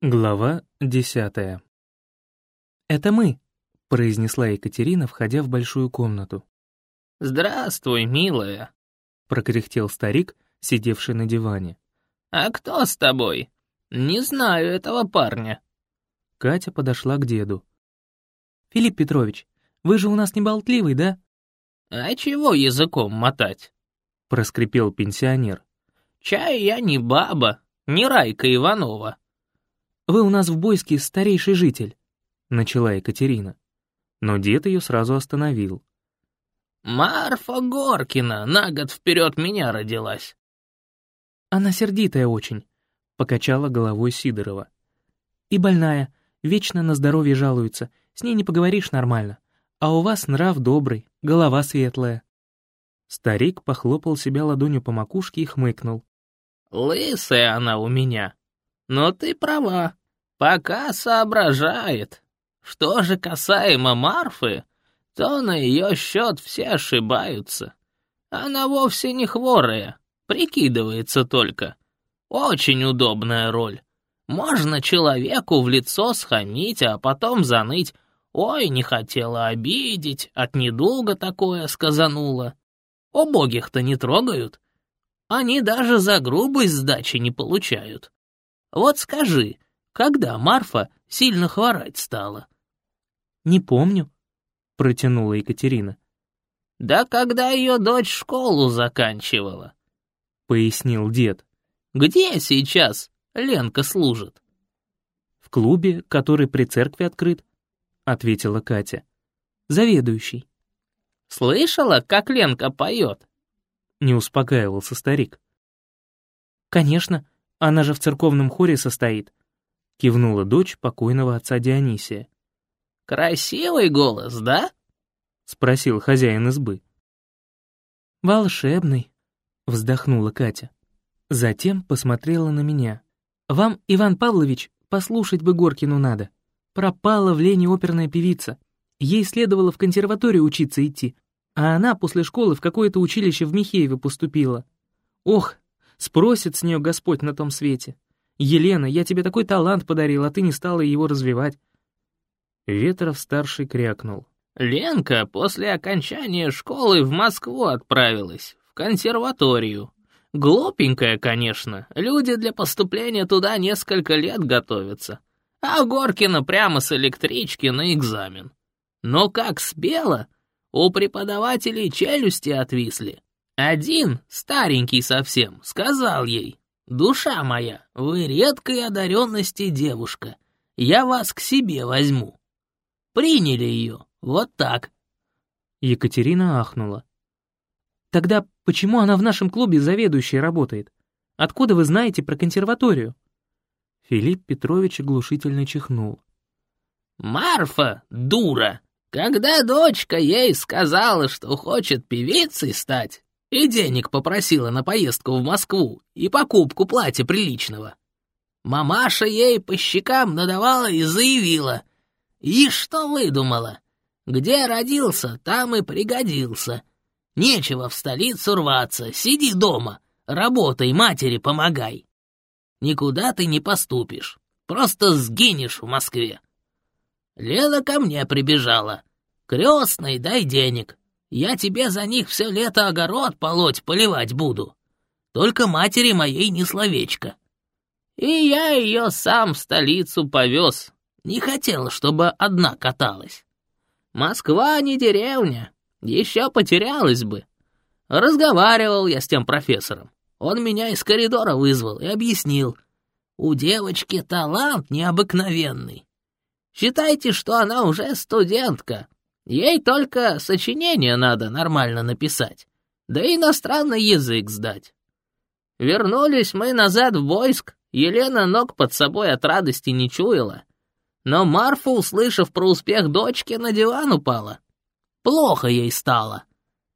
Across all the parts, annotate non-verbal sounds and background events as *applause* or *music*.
Глава десятая. «Это мы», — произнесла Екатерина, входя в большую комнату. «Здравствуй, милая», — прокряхтел старик, сидевший на диване. «А кто с тобой? Не знаю этого парня». Катя подошла к деду. «Филипп Петрович, вы же у нас не болтливый, да?» «А чего языком мотать?» — проскрипел пенсионер. «Чай я не баба, не Райка Иванова». «Вы у нас в Бойске старейший житель», — начала Екатерина. Но дед ее сразу остановил. «Марфа Горкина на год вперед меня родилась». «Она сердитая очень», — покачала головой Сидорова. «И больная, вечно на здоровье жалуется, с ней не поговоришь нормально. А у вас нрав добрый, голова светлая». Старик похлопал себя ладонью по макушке и хмыкнул. «Лысая она у меня», но ты права, пока соображает. Что же касаемо Марфы, то на ее счет все ошибаются. Она вовсе не хворая, прикидывается только. Очень удобная роль. Можно человеку в лицо схамить, а потом заныть. Ой, не хотела обидеть, от недолго такое сказанула. Убогих-то не трогают. Они даже за грубость сдачи не получают. Вот скажи, когда Марфа сильно хворать стала?» «Не помню», — протянула Екатерина. «Да когда ее дочь школу заканчивала», — пояснил дед. «Где сейчас Ленка служит?» «В клубе, который при церкви открыт», — ответила Катя. «Заведующий». «Слышала, как Ленка поет?» — не успокаивался старик. «Конечно, она же в церковном хоре состоит», — кивнула дочь покойного отца Дионисия. «Красивый голос, да?» — спросил хозяин избы. «Волшебный», — вздохнула Катя. Затем посмотрела на меня. «Вам, Иван Павлович, послушать бы Горкину надо. Пропала в Лене оперная певица. Ей следовало в консерваторию учиться идти, а она после школы в какое-то училище в Михеево поступила. Ох, Спросит с нее Господь на том свете. «Елена, я тебе такой талант подарил, а ты не стала его развивать». Ветров-старший крякнул. «Ленка после окончания школы в Москву отправилась, в консерваторию. Глупенькая, конечно, люди для поступления туда несколько лет готовятся. А Горкина прямо с электрички на экзамен. Но как спела, у преподавателей челюсти отвисли. Один, старенький совсем, сказал ей, «Душа моя, вы редкой одаренности девушка, я вас к себе возьму». Приняли ее, вот так. Екатерина ахнула. «Тогда почему она в нашем клубе заведующей работает? Откуда вы знаете про консерваторию?» Филипп Петрович оглушительно чихнул. «Марфа, дура! Когда дочка ей сказала, что хочет певицей стать, и денег попросила на поездку в Москву и покупку платья приличного. Мамаша ей по щекам надавала и заявила. И что выдумала? Где родился, там и пригодился. Нечего в столицу рваться, сиди дома, работай, матери помогай. Никуда ты не поступишь, просто сгинешь в Москве. Лена ко мне прибежала. Крестный, дай денег. Я тебе за них все лето огород полоть, поливать буду. Только матери моей не словечко. И я ее сам в столицу повез. Не хотел, чтобы одна каталась. Москва не деревня, еще потерялась бы. Разговаривал я с тем профессором. Он меня из коридора вызвал и объяснил. У девочки талант необыкновенный. Считайте, что она уже студентка, Ей только сочинение надо нормально написать, да и иностранный язык сдать. Вернулись мы назад в войск, Елена ног под собой от радости не чуяла. Но Марфа, услышав про успех дочки, на диван упала. Плохо ей стало.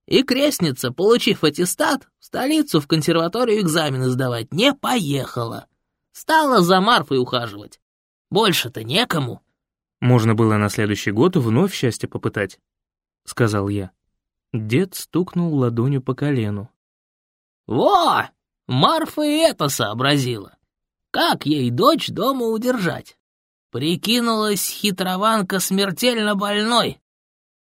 И крестница, получив аттестат, в столицу в консерваторию экзамены сдавать не поехала. Стала за Марфой ухаживать. Больше-то некому. Можно было на следующий год вновь счастье попытать, — сказал я. Дед стукнул ладонью по колену. «Во! Марфа и это сообразила. Как ей дочь дома удержать? Прикинулась хитрованка смертельно больной.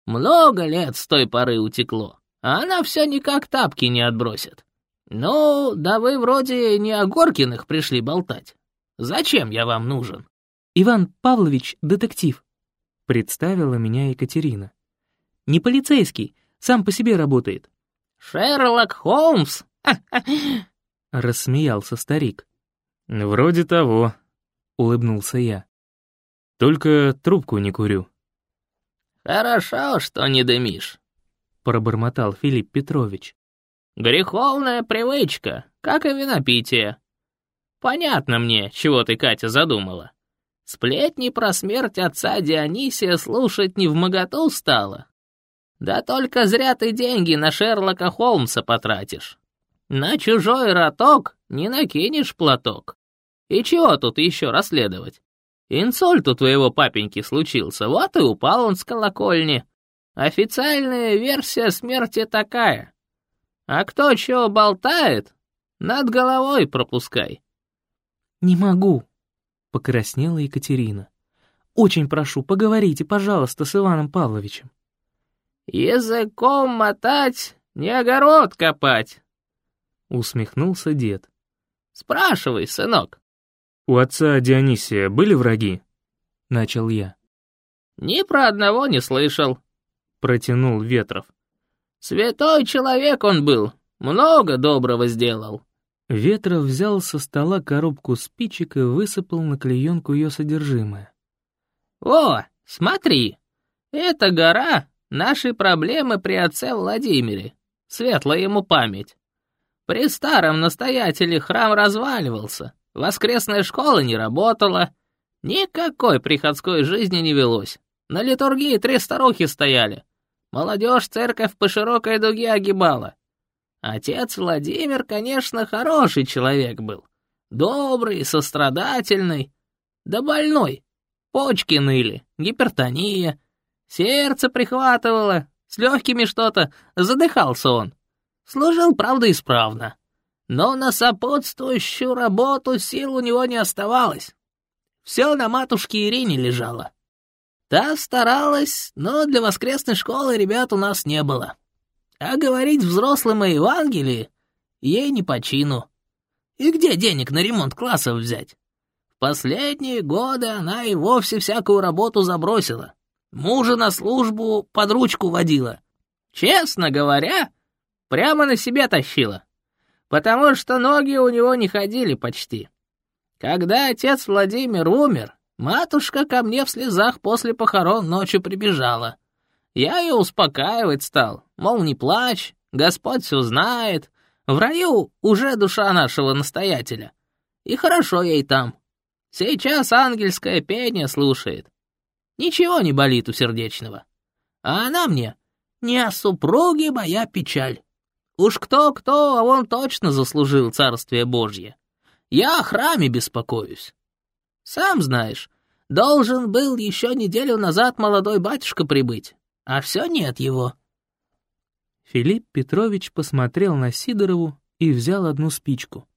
Много лет с той поры утекло, а она все никак тапки не отбросит. Ну, да вы вроде не о Горкиных пришли болтать. Зачем я вам нужен?» «Иван Павлович — детектив», — представила меня Екатерина. «Не полицейский, сам по себе работает». «Шерлок Холмс!» *laughs* — рассмеялся старик. «Вроде того», — улыбнулся я. «Только трубку не курю». «Хорошо, что не дымишь», — пробормотал Филипп Петрович. «Греховная привычка, как и винопитие. Понятно мне, чего ты, Катя, задумала. Сплетни про смерть отца Дионисия слушать не в моготу стало. Да только зря ты деньги на Шерлока Холмса потратишь. На чужой роток не накинешь платок. И чего тут еще расследовать? Инсульт у твоего папеньки случился, вот и упал он с колокольни. Официальная версия смерти такая. А кто чего болтает, над головой пропускай. «Не могу», — покраснела Екатерина. «Очень прошу, поговорите, пожалуйста, с Иваном Павловичем». «Языком мотать, не огород копать», — усмехнулся дед. «Спрашивай, сынок». «У отца Дионисия были враги?» — начал я. «Ни про одного не слышал», — протянул Ветров. «Святой человек он был, много доброго сделал». Ветров взял со стола коробку спичек и высыпал на клеенку ее содержимое. «О, смотри, эта гора — наши проблемы при отце Владимире, светлая ему память. При старом настоятеле храм разваливался, воскресная школа не работала, никакой приходской жизни не велось. На литургии три старухи стояли. Молодежь церковь по широкой дуге огибала. Отец Владимир, конечно, хороший человек был. Добрый, сострадательный. Да больной. Почки ныли, гипертония. Сердце прихватывало, с легкими что-то, задыхался он. Служил, правда, исправно. Но на сопутствующую работу сил у него не оставалось. Все на матушке Ирине лежало. Та старалась, но для воскресной школы ребят у нас не было. А говорить взрослым о Евангелии ей не по чину. И где денег на ремонт классов взять? В последние годы она и вовсе всякую работу забросила. Мужа на службу под ручку водила. Честно говоря, прямо на себя тащила. Потому что ноги у него не ходили почти. Когда отец Владимир умер, матушка ко мне в слезах после похорон ночью прибежала. Я ее успокаивать стал, мол, не плачь, Господь все знает, в раю уже душа нашего настоятеля. И хорошо ей там. Сейчас ангельское пение слушает. Ничего не болит у сердечного. А она мне, не о супруге моя печаль. Уж кто-кто, а он точно заслужил Царствие Божье. Я о храме беспокоюсь. Сам знаешь, должен был еще неделю назад молодой батюшка прибыть а все нет его». Филипп Петрович посмотрел на Сидорову и взял одну спичку.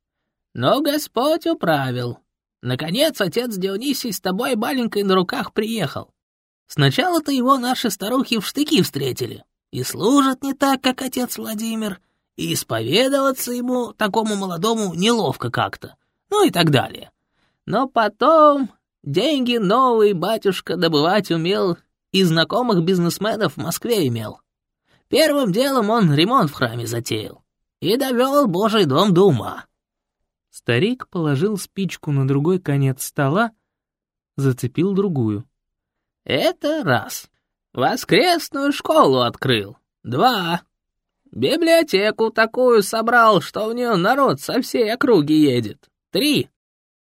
«Но Господь управил. Наконец отец Дионисий с тобой маленькой на руках приехал. Сначала-то его наши старухи в штыки встретили, и служат не так, как отец Владимир, и исповедоваться ему, такому молодому, неловко как-то, ну и так далее. Но потом деньги новые батюшка добывать умел и знакомых бизнесменов в Москве имел. Первым делом он ремонт в храме затеял и довел Божий дом до ума. Старик положил спичку на другой конец стола, зацепил другую. «Это раз. Воскресную школу открыл. Два. Библиотеку такую собрал, что в нее народ со всей округи едет. Три.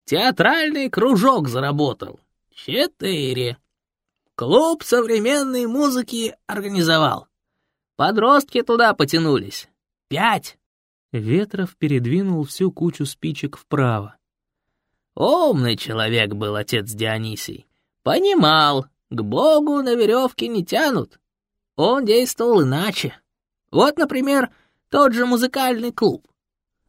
Театральный кружок заработал. Четыре. Клуб современной музыки организовал. Подростки туда потянулись. Пять. Ветров передвинул всю кучу спичек вправо. Умный человек был отец Дионисий. Понимал, к Богу на веревке не тянут. Он действовал иначе. Вот, например, тот же музыкальный клуб.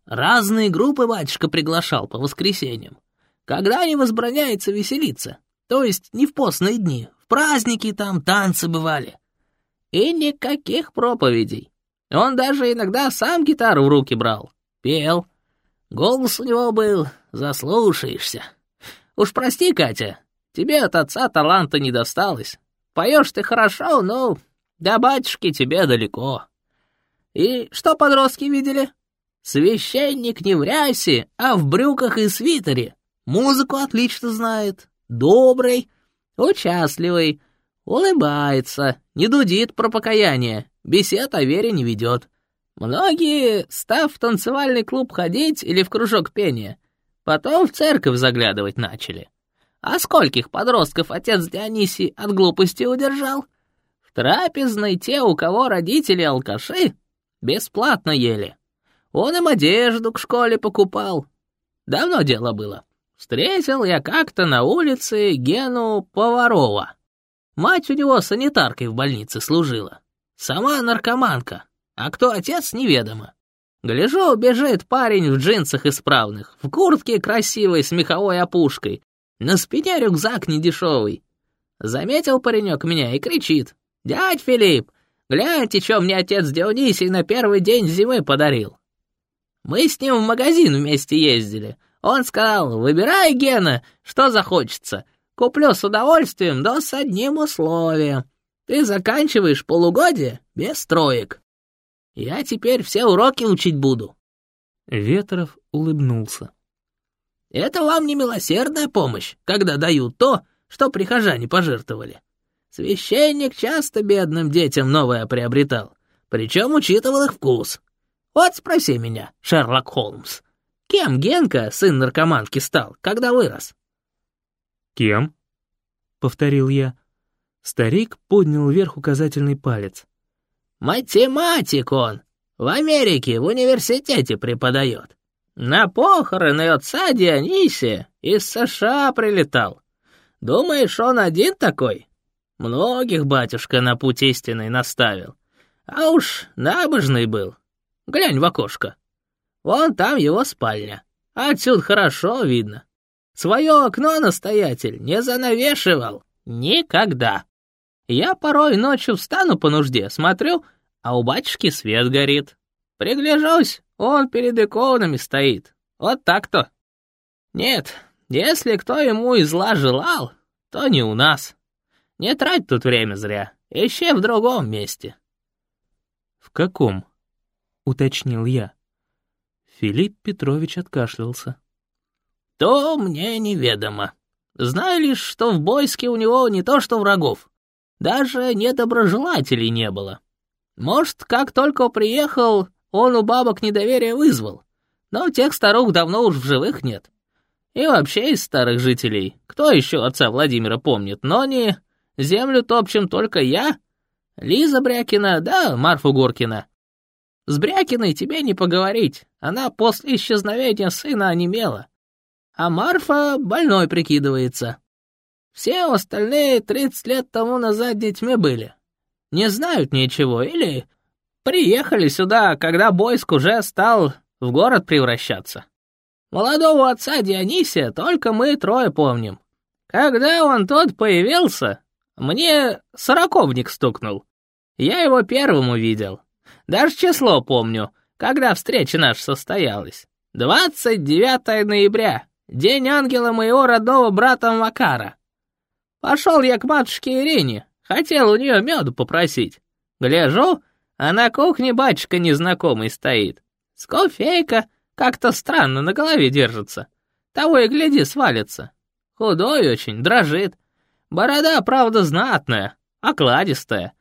Разные группы батюшка приглашал по воскресеньям. Когда не возбраняется веселиться, то есть не в постные дни, в праздники там танцы бывали. И никаких проповедей. Он даже иногда сам гитару в руки брал, пел. Голос у него был, заслушаешься. Уж прости, Катя, тебе от отца таланта не досталось. Поешь ты хорошо, но до батюшки тебе далеко. И что подростки видели? Священник не в рясе, а в брюках и свитере. Музыку отлично знает, добрый, участливый, улыбается, не дудит про покаяние, бесед о вере не ведет. Многие, став в танцевальный клуб ходить или в кружок пения, потом в церковь заглядывать начали. А скольких подростков отец Дионисий от глупости удержал? В трапезной те, у кого родители алкаши, бесплатно ели. Он им одежду к школе покупал. Давно дело было. Встретил я как-то на улице Гену Поварова. Мать у него санитаркой в больнице служила. Сама наркоманка, а кто отец, неведомо. Гляжу, бежит парень в джинсах исправных, в куртке красивой с меховой опушкой, на спине рюкзак недешевый. Заметил паренек меня и кричит. «Дядь Филипп, гляньте, что мне отец Дионисий на первый день зимы подарил». Мы с ним в магазин вместе ездили. Он сказал, выбирай, Гена, что захочется. Куплю с удовольствием, но с одним условием. Ты заканчиваешь полугодие без троек. Я теперь все уроки учить буду». Ветров улыбнулся. «Это вам не милосердная помощь, когда дают то, что прихожане пожертвовали. Священник часто бедным детям новое приобретал, причем учитывал их вкус. Вот спроси меня, Шерлок Холмс, кем Генка, сын наркоманки, стал, когда вырос?» «Кем?» — повторил я. Старик поднял вверх указательный палец. «Математик он! В Америке в университете преподает. На похороны отца Дионисия из США прилетал. Думаешь, он один такой? Многих батюшка на путь истинный наставил. А уж набожный был. Глянь в окошко. Вон там его спальня. Отсюда хорошо видно. Свое окно настоятель не занавешивал. Никогда. Я порой ночью встану по нужде, смотрю, а у батюшки свет горит. Пригляжусь, он перед иконами стоит. Вот так-то. Нет, если кто ему и зла желал, то не у нас. Не трать тут время зря, ищи в другом месте. В каком? Уточнил я. Филипп Петрович откашлялся. То мне неведомо. Знаю лишь, что в Бойске у него не то что врагов, даже недоброжелателей не было. Может, как только приехал, он у бабок недоверие вызвал, но тех старух давно уж в живых нет. И вообще из старых жителей, кто еще отца Владимира помнит, но не землю топчем только я, Лиза Брякина, да Марфа Горкина. С Брякиной тебе не поговорить, она после исчезновения сына онемела. А Марфа больной прикидывается. Все остальные тридцать лет тому назад детьми были. Не знают ничего или приехали сюда, когда Бойск уже стал в город превращаться. Молодого отца Дионисия только мы трое помним. Когда он тот появился, мне сороковник стукнул. Я его первым увидел. Даже число помню, когда встреча наша состоялась. 29 ноября, день ангела моего родного брата Макара. Пошел я к матушке Ирине, хотел у нее меду попросить. Гляжу, а на кухне батюшка незнакомый стоит. С кофейка как-то странно на голове держится. Того и гляди, свалится. Худой очень, дрожит. Борода, правда, знатная, окладистая.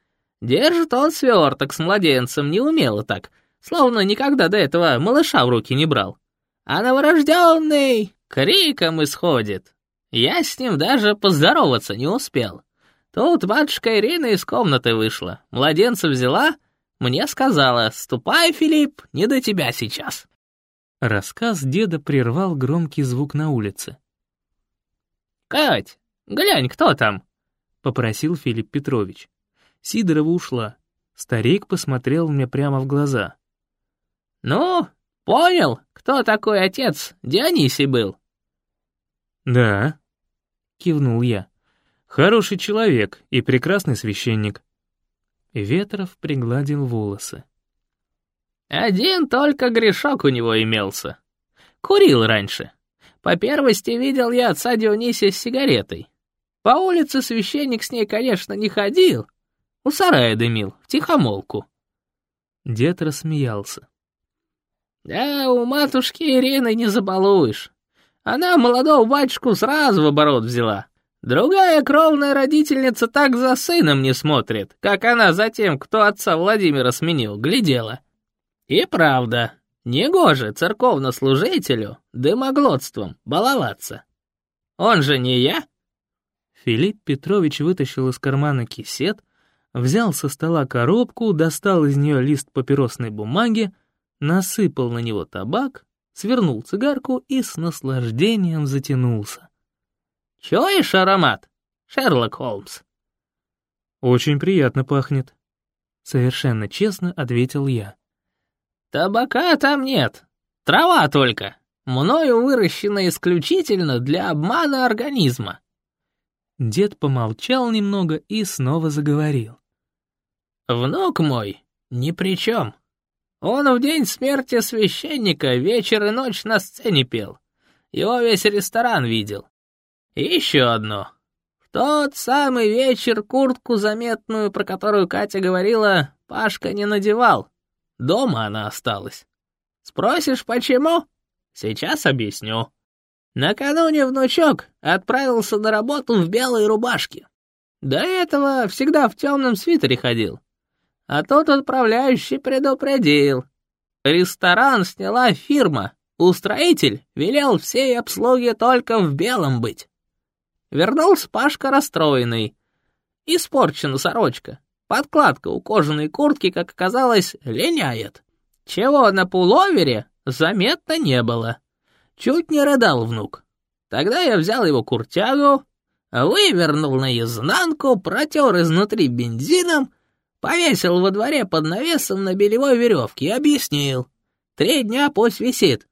Держит он сверток с младенцем неумело так, словно никогда до этого малыша в руки не брал. А новорожденный криком исходит. Я с ним даже поздороваться не успел. Тут батюшка Ирина из комнаты вышла, младенца взяла, мне сказала, «Ступай, Филипп, не до тебя сейчас». Рассказ деда прервал громкий звук на улице. «Кать, глянь, кто там?» — попросил Филипп Петрович. Сидорова ушла. Старик посмотрел мне прямо в глаза. «Ну, понял, кто такой отец Дионисий был?» «Да», — кивнул я. «Хороший человек и прекрасный священник». Ветров пригладил волосы. «Один только грешок у него имелся. Курил раньше. По первости видел я отца Дионисия с сигаретой. По улице священник с ней, конечно, не ходил. У сарая дымил, в тихомолку». Дед рассмеялся. «Да, у матушки Ирины не забалуешь. Она молодого батюшку сразу в оборот взяла. Другая кровная родительница так за сыном не смотрит, как она за тем, кто отца Владимира сменил, глядела. И правда, негоже церковнослужителю дымоглотством баловаться. Он же не я?» Филипп Петрович вытащил из кармана кисет, взял со стола коробку, достал из нее лист папиросной бумаги, насыпал на него табак свернул цигарку и с наслаждением затянулся. «Чуешь аромат, Шерлок Холмс?» «Очень приятно пахнет», — совершенно честно ответил я. «Табака там нет, трава только, мною выращена исключительно для обмана организма». Дед помолчал немного и снова заговорил. «Внук мой ни при чем. Он в день смерти священника вечер и ночь на сцене пел. Его весь ресторан видел. Еще одно. В тот самый вечер куртку заметную, про которую Катя говорила, Пашка не надевал. Дома она осталась. Спросишь, почему? Сейчас объясню. Накануне внучок отправился на работу в белой рубашке. До этого всегда в темном свитере ходил. А тот отправляющий предупредил. Ресторан сняла фирма. Устроитель велел всей обслуге только в белом быть. Вернулся Пашка расстроенный. Испорчена сорочка. Подкладка у кожаной куртки, как оказалось, линяет. Чего на пуловере заметно не было. Чуть не рыдал внук. Тогда я взял его куртягу, вывернул наизнанку, протер изнутри бензином Повесил во дворе под навесом на белевой веревке и объяснил. Три дня пусть висит.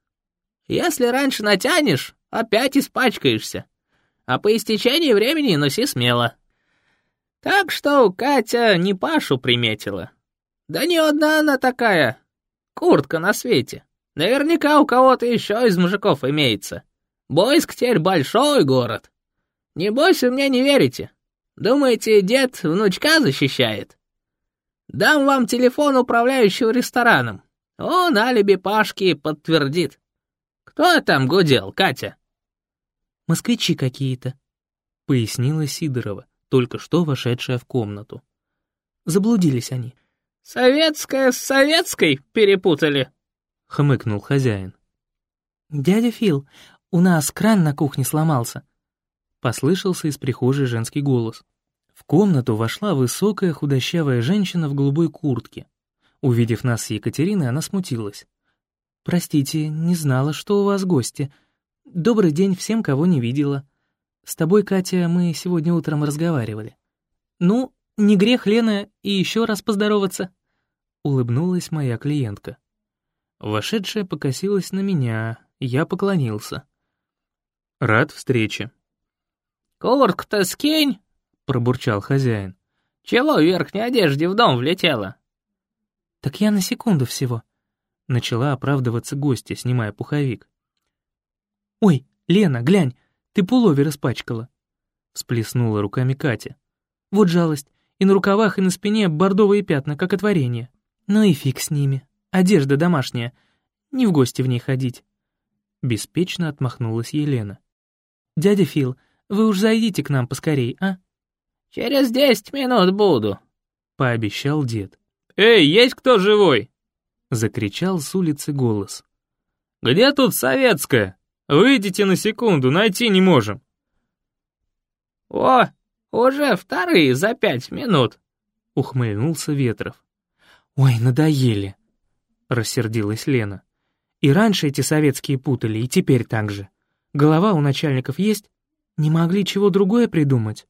Если раньше натянешь, опять испачкаешься. А по истечении времени носи смело. Так что Катя не Пашу приметила. Да не одна она такая. Куртка на свете. Наверняка у кого-то еще из мужиков имеется. Бойск теперь большой город. Не бойся, мне не верите. Думаете, дед внучка защищает? Дам вам телефон управляющего рестораном. Он алиби Пашки подтвердит. Кто там гудел, Катя?» «Москвичи какие-то», — пояснила Сидорова, только что вошедшая в комнату. Заблудились они. «Советская с советской перепутали», — хмыкнул хозяин. «Дядя Фил, у нас кран на кухне сломался», — послышался из прихожей женский голос. В комнату вошла высокая худощавая женщина в голубой куртке. Увидев нас с Екатериной, она смутилась. «Простите, не знала, что у вас гости. Добрый день всем, кого не видела. С тобой, Катя, мы сегодня утром разговаривали. Ну, не грех, Лена, и еще раз поздороваться?» Улыбнулась моя клиентка. Вошедшая покосилась на меня, я поклонился. «Рад встрече». «Куртку-то скинь!» — пробурчал хозяин. «Чего в верхней одежде в дом влетела?» «Так я на секунду всего», — начала оправдываться гостья, снимая пуховик. «Ой, Лена, глянь, ты пуловер испачкала», — всплеснула руками Катя. «Вот жалость, и на рукавах, и на спине бордовые пятна, как от варенья. Ну и фиг с ними, одежда домашняя, не в гости в ней ходить». Беспечно отмахнулась Елена. «Дядя Фил, вы уж зайдите к нам поскорей, а?» «Через десять минут буду», — пообещал дед. «Эй, есть кто живой?» — закричал с улицы голос. «Где тут советская? Выйдите на секунду, найти не можем». «О, уже вторые за пять минут», — ухмыльнулся Ветров. «Ой, надоели», — рассердилась Лена. «И раньше эти советские путали, и теперь так же. Голова у начальников есть? Не могли чего другое придумать?»